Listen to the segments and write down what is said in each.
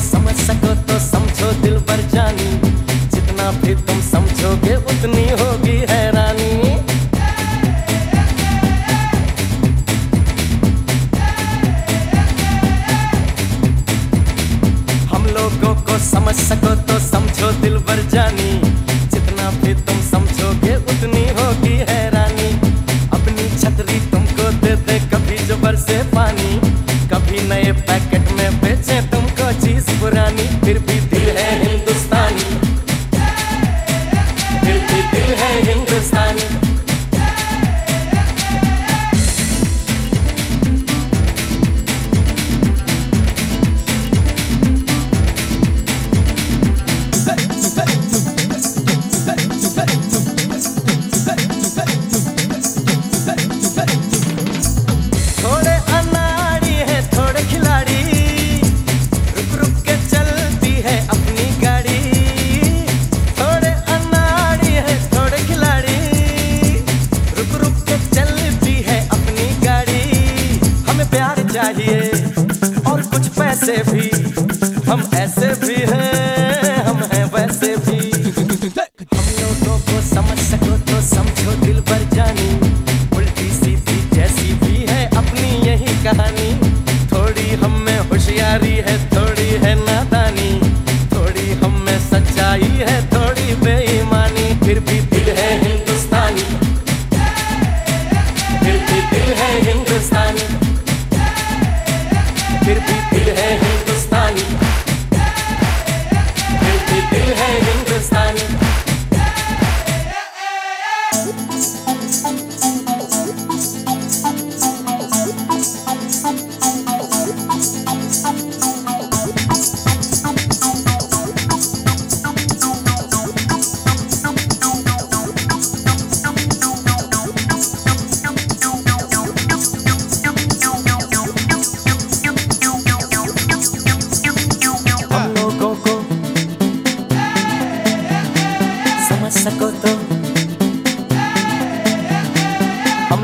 समझ सको तो समझो दिल पर जानी। जितना भी तुम समझोगे उतनी होगी हैरानी। हम लोगों को समझ सको तो समझो दिल पर जानी। जितना भी तुम समझोगे उतनी होगी हैरानी। अपनी छतरी तुमको दे दे कभी जबर से पानी। कभी नए पैकेट में बेचे पैसे भी, हम ऐसे भी हैं, हम हैं वैसे भी। हम लोगों को समझ सको तो समझो दिल भर जानी। उल्टी सीधी जैसी भी है अपनी यही कहानी। थोड़ी हम में होशियारी है, थोड़ी है नादानी। थोड़ी हम में सच्चाई है, थोड़ी बेईमानी। फिर भी दिल है हिंदुस्तानी। फिर भी दिल है हिंदुस्तानी। फिर भी हम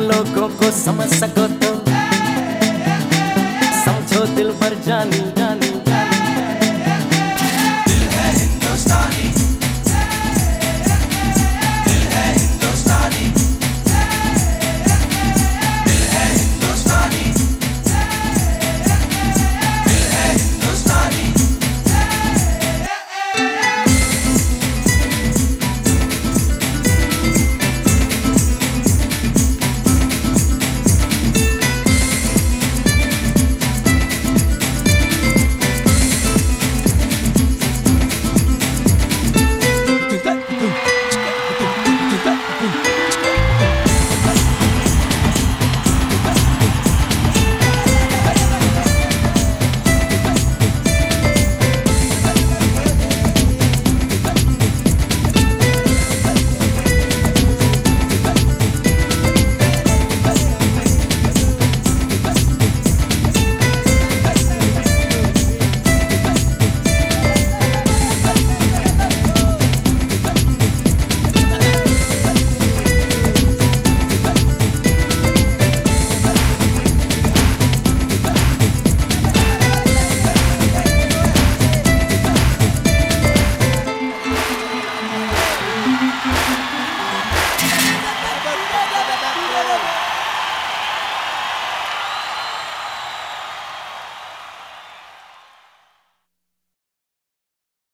लोगों को समझ सको तो। समझो दिल पर जानी